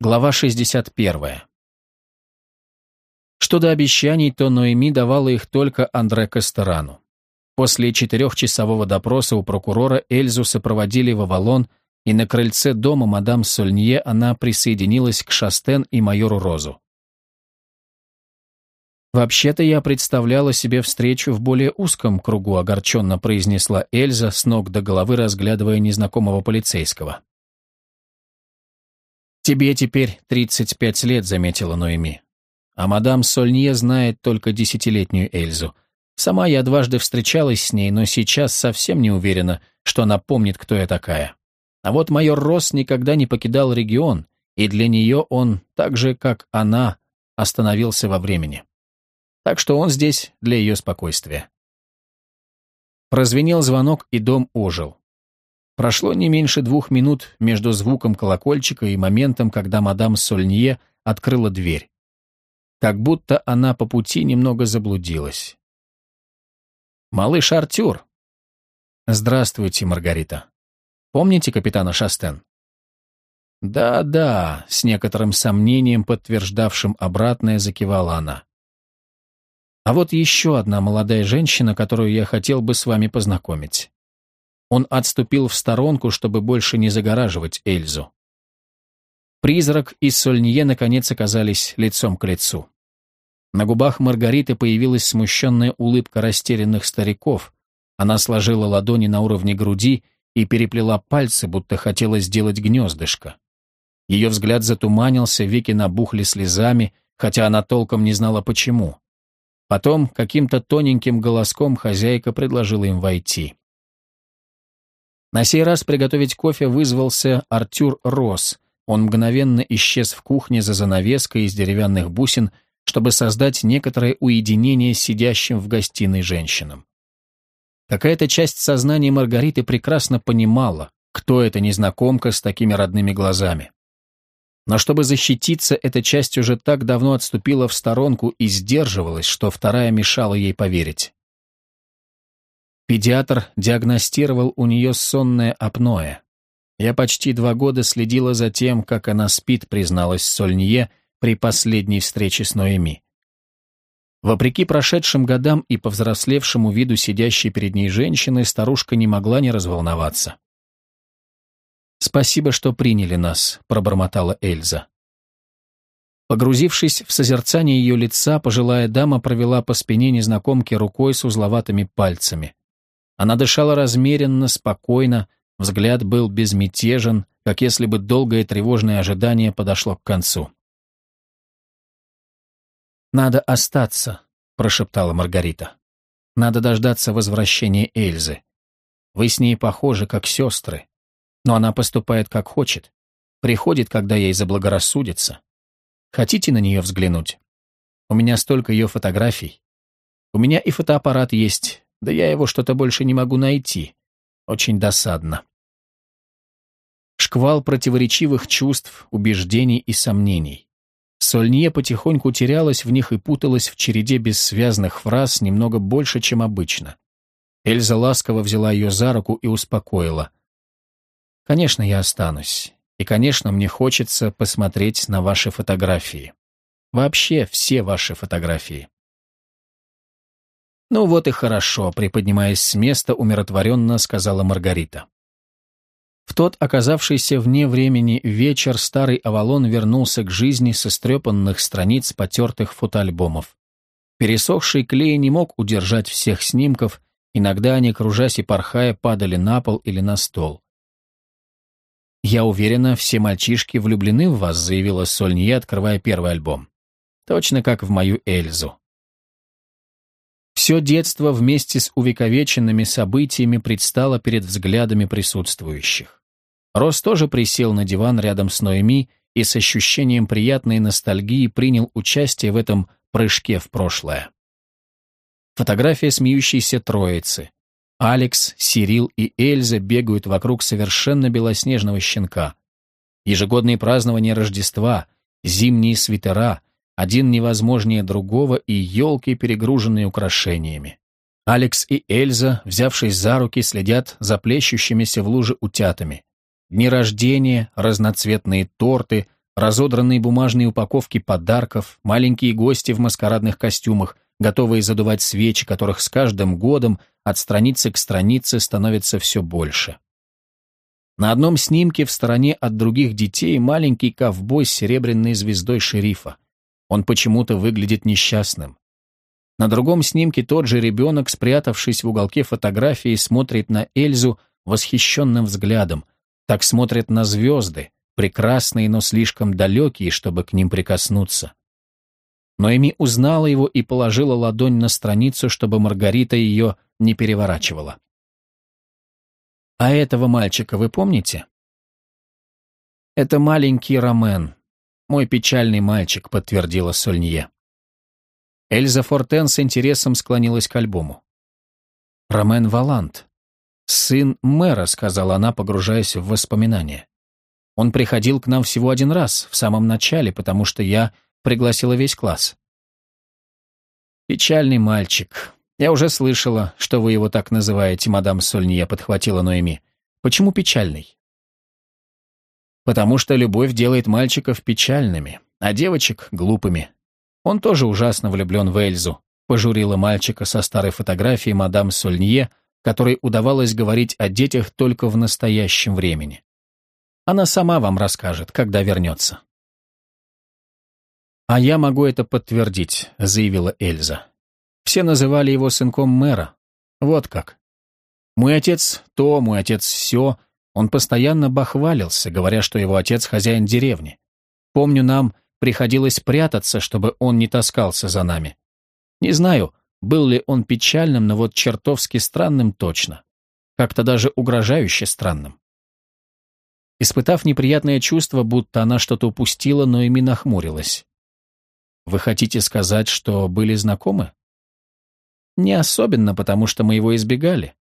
Глава 61. Что до обещаний, то Ноэми давала их только Андре Кастерану. После четырехчасового допроса у прокурора Эльзу сопроводили в Авалон, и на крыльце дома мадам Сольнье она присоединилась к Шастен и майору Розу. «Вообще-то я представляла себе встречу в более узком кругу», огорченно произнесла Эльза, с ног до головы разглядывая незнакомого полицейского. «Тебе теперь 35 лет», — заметила Ноэми. «А мадам Сольнье знает только десятилетнюю Эльзу. Сама я дважды встречалась с ней, но сейчас совсем не уверена, что она помнит, кто я такая. А вот майор Росс никогда не покидал регион, и для нее он, так же, как она, остановился во времени. Так что он здесь для ее спокойствия». Прозвенел звонок, и дом ожил. Прошло не меньше двух минут между звуком колокольчика и моментом, когда мадам Сольнье открыла дверь. Как будто она по пути немного заблудилась. «Малыш Артюр!» «Здравствуйте, Маргарита. Помните капитана Шастен?» «Да-да», — с некоторым сомнением подтверждавшим обратное, закивала она. «А вот еще одна молодая женщина, которую я хотел бы с вами познакомить. Он отступил в сторонку, чтобы больше не загораживать Эльзу. Призрак и Сольнье наконец оказались лицом к лицу. На губах Маргариты появилась смущенная улыбка растерянных стариков. Она сложила ладони на уровне груди и переплела пальцы, будто хотела сделать гнездышко. Ее взгляд затуманился, веки набухли слезами, хотя она толком не знала почему. Потом каким-то тоненьким голоском хозяйка предложила им войти. На сей раз приготовить кофе вызвался Артюр Росс. Он мгновенно исчез в кухне за занавеской из деревянных бусин, чтобы создать некоторое уединение сидящим в гостиной женщинам. Какая-то часть сознания Маргариты прекрасно понимала, кто эта незнакомка с такими родными глазами. Но чтобы защититься, эта часть уже так давно отступила в сторонку и сдерживалась, что вторая мешала ей поверить. Педиатр диагностировал у нее сонное апноэ. Я почти два года следила за тем, как она спит, призналась Сольнье при последней встрече с Ноэми. Вопреки прошедшим годам и повзрослевшему виду сидящей перед ней женщины, старушка не могла не разволноваться. «Спасибо, что приняли нас», — пробормотала Эльза. Погрузившись в созерцание ее лица, пожилая дама провела по спине незнакомки рукой с узловатыми пальцами. Она дышала размеренно, спокойно, взгляд был безмятежен, как если бы долгое тревожное ожидание подошло к концу. «Надо остаться», — прошептала Маргарита. «Надо дождаться возвращения Эльзы. Вы с ней похожи, как сестры. Но она поступает, как хочет. Приходит, когда ей заблагорассудится. Хотите на нее взглянуть? У меня столько ее фотографий. У меня и фотоаппарат есть, да я его что-то больше не могу найти. Очень досадно. Шквал противоречивых чувств, убеждений и сомнений. Сольнье потихоньку терялась в них и путалась в череде бессвязных фраз немного больше, чем обычно. Эльза ласково взяла ее за руку и успокоила. «Конечно, я останусь. И, конечно, мне хочется посмотреть на ваши фотографии. Вообще все ваши фотографии. «Ну вот и хорошо», — приподнимаясь с места, умиротворенно сказала Маргарита. В тот оказавшийся вне времени вечер старый Авалон вернулся к жизни со стрепанных страниц потертых фотоальбомов. Пересохший клей не мог удержать всех снимков, иногда они, кружась и порхая, падали на пол или на стол. «Я уверена, все мальчишки влюблены в вас», — заявила Сольнье, открывая первый альбом. «Точно как в мою Эльзу. Все детство вместе с увековеченными событиями предстало перед взглядами присутствующих. Рос тоже присел на диван рядом с Ноэми и с ощущением приятной ностальгии принял участие в этом прыжке в прошлое. Фотография смеющейся троицы. Алекс, Сирил и Эльза бегают вокруг совершенно белоснежного щенка. Ежегодные празднования Рождества, зимние свитера, один невозможнее другого и елки, перегруженные украшениями. Алекс и Эльза, взявшись за руки, следят за плещущимися в луже утятами. Дни рождения, разноцветные торты, разодранные бумажные упаковки подарков, маленькие гости в маскарадных костюмах, готовые задувать свечи, которых с каждым годом от страницы к странице становится все больше. На одном снимке в стороне от других детей маленький ковбой с серебряной звездой шерифа. Он почему-то выглядит несчастным. На другом снимке тот же ребенок, спрятавшись в уголке фотографии, смотрит на Эльзу восхищенным взглядом. Так смотрят на звезды, прекрасные, но слишком далекие, чтобы к ним прикоснуться. Ноэми узнала его и положила ладонь на страницу, чтобы Маргарита ее не переворачивала. «А этого мальчика вы помните?» «Это маленький Ромен, мой печальный мальчик», — подтвердила Сольнье. Эльза Фортен с интересом склонилась к альбому. «Ромен Валант, сын мэра», — сказала она, погружаясь в воспоминания. «Он приходил к нам всего один раз, в самом начале, потому что я пригласила весь класс». «Печальный мальчик», «Я уже слышала, что вы его так называете, мадам Сольния», — подхватила Ноэми. «Почему печальный?» «Потому что любовь делает мальчиков печальными, а девочек — глупыми. Он тоже ужасно влюблен в Эльзу», — пожурила мальчика со старой фотографией мадам Сольнье, которой удавалось говорить о детях только в настоящем времени. Она сама вам расскажет, когда вернется. «А я могу это подтвердить», — заявила Эльза. Все называли его сынком мэра. Вот как. Мой отец то, мой отец все. Он постоянно бахвалился, говоря, что его отец хозяин деревни. Помню, нам приходилось прятаться, чтобы он не таскался за нами. Не знаю, был ли он печальным, но вот чертовски странным точно. Как-то даже угрожающе странным. Испытав неприятное чувство, будто она что-то упустила, но ими нахмурилась. «Вы хотите сказать, что были знакомы?» Не особенно, потому что мы его избегали.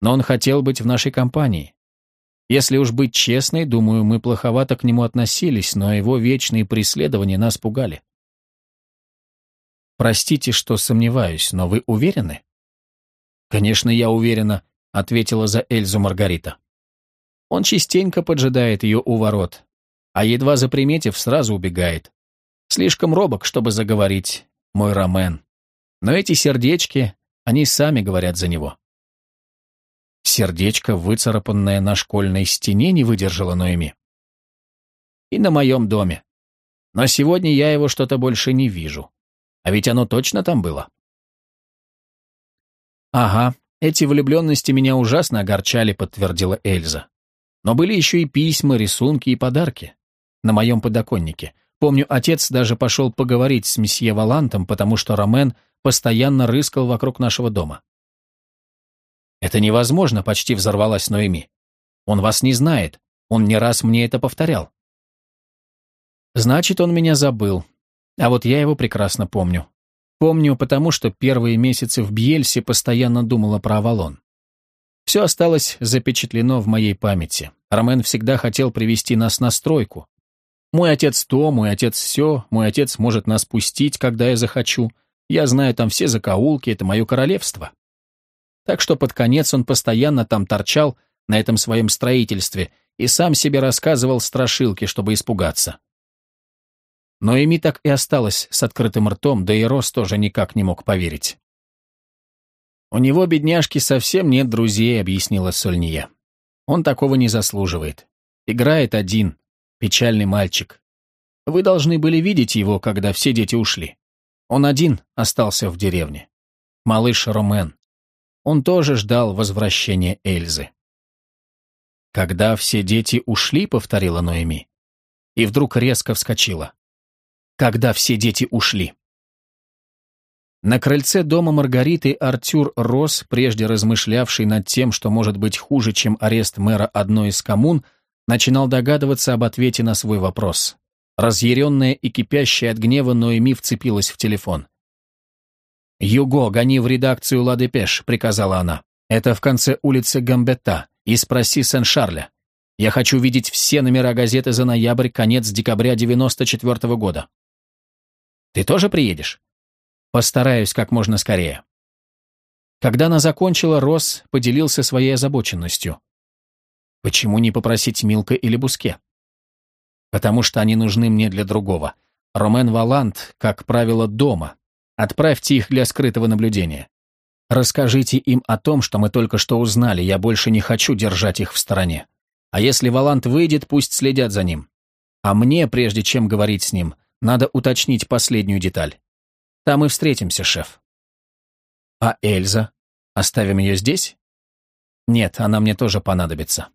Но он хотел быть в нашей компании. Если уж быть честной, думаю, мы плоховато к нему относились, но его вечные преследования нас пугали. Простите, что сомневаюсь, но вы уверены? Конечно, я уверена, ответила за Эльзу Маргарита. Он частенько поджидает ее у ворот, а едва заприметив, сразу убегает. Слишком робок, чтобы заговорить, мой Ромен. Но эти сердечки, они сами говорят за него. Сердечко, выцарапанное на школьной стене, не выдержало Ноэми. И на моем доме. Но сегодня я его что-то больше не вижу. А ведь оно точно там было. Ага, эти влюбленности меня ужасно огорчали, подтвердила Эльза. Но были еще и письма, рисунки и подарки. На моем подоконнике. Помню, отец даже пошел поговорить с месье Валантом, потому что Ромен постоянно рыскал вокруг нашего дома. «Это невозможно», — почти взорвалась Ноэми. «Он вас не знает. Он не раз мне это повторял». «Значит, он меня забыл. А вот я его прекрасно помню. Помню, потому что первые месяцы в Бьельсе постоянно думала про Авалон. Все осталось запечатлено в моей памяти. Ромен всегда хотел привести нас на стройку. Мой отец то, мой отец все, мой отец может нас пустить, когда я захочу. Я знаю там все закоулки, это мое королевство. Так что под конец он постоянно там торчал на этом своем строительстве и сам себе рассказывал страшилки, чтобы испугаться. Но Эми так и осталась с открытым ртом, да и Рос тоже никак не мог поверить. «У него, бедняжки, совсем нет друзей», — объяснила Сольния. «Он такого не заслуживает. Играет один, печальный мальчик. Вы должны были видеть его, когда все дети ушли. Он один остался в деревне. Малыш Ромен. Он тоже ждал возвращения Эльзы. «Когда все дети ушли», — повторила Ноэми. И вдруг резко вскочила. «Когда все дети ушли». На крыльце дома Маргариты Артюр Рос, прежде размышлявший над тем, что может быть хуже, чем арест мэра одной из коммун, начинал догадываться об ответе на свой вопрос. Разъяренная и кипящая от гнева Ноэми вцепилась в телефон. «Юго, гони в редакцию «Ла Депеш», — приказала она. «Это в конце улицы Гамбетта. И спроси Сен-Шарля. Я хочу видеть все номера газеты за ноябрь, конец декабря 94 -го года». «Ты тоже приедешь?» «Постараюсь как можно скорее». Когда она закончила, Росс поделился своей озабоченностью. «Почему не попросить Милка или Буске?» Потому что они нужны мне для другого. Ромен Валант, как правило, дома. Отправьте их для скрытого наблюдения. Расскажите им о том, что мы только что узнали, я больше не хочу держать их в стороне. А если Валант выйдет, пусть следят за ним. А мне, прежде чем говорить с ним, надо уточнить последнюю деталь. Там и встретимся, шеф. А Эльза? Оставим ее здесь? Нет, она мне тоже понадобится.